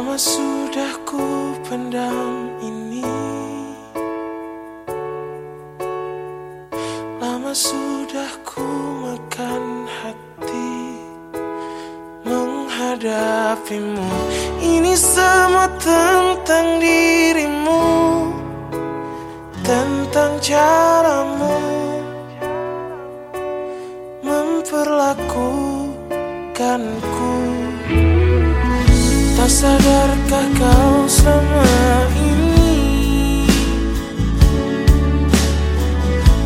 Lama sudah ku pendam ini. Lama sudah ku makan hati Menghadapimu. Ini semua tentang dirimu Tentang caramu. Memperlakukanku Tak sadarkah kau selama ini?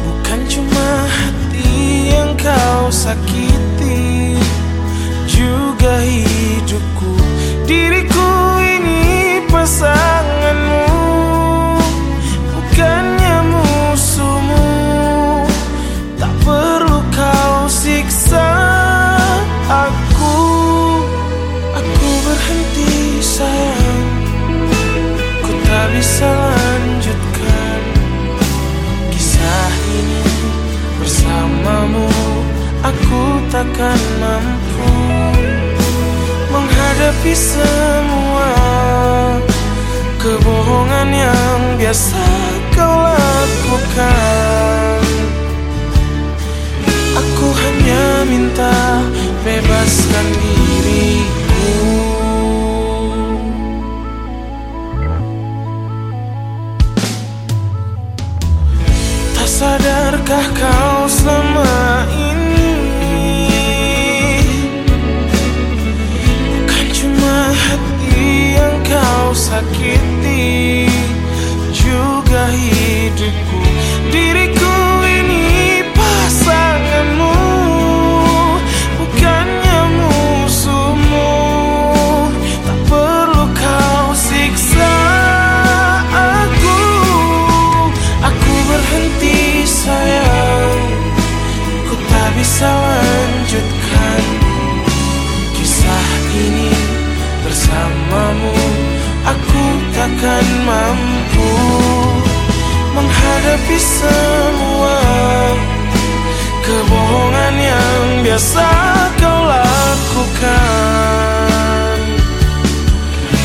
Bukan cuma hati yang kau sakiti bisa lanjutkan Kisah ini bersamamu. Aku takkan mampu Menghadapi semua Kebohongan yang biasa kau lakukan. Aku hanya minta bebaskan diriku Menghadapi semua Kebohongan yang biasa kau lakukan.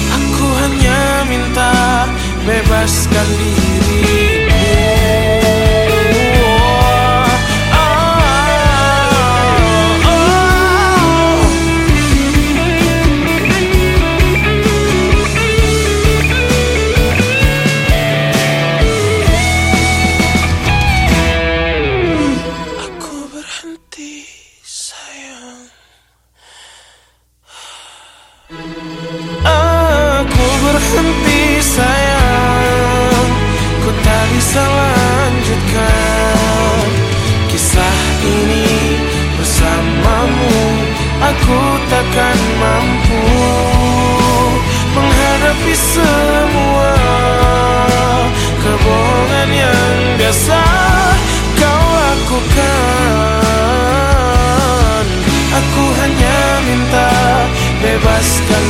Aku hanya minta bebaskan diriku bisa lanjutkan Kisah ini bersamamu. Aku takkan mampu Menghadapi semua Kebohongan yang biasa Kau lakukan. Aku hanya minta bebaskan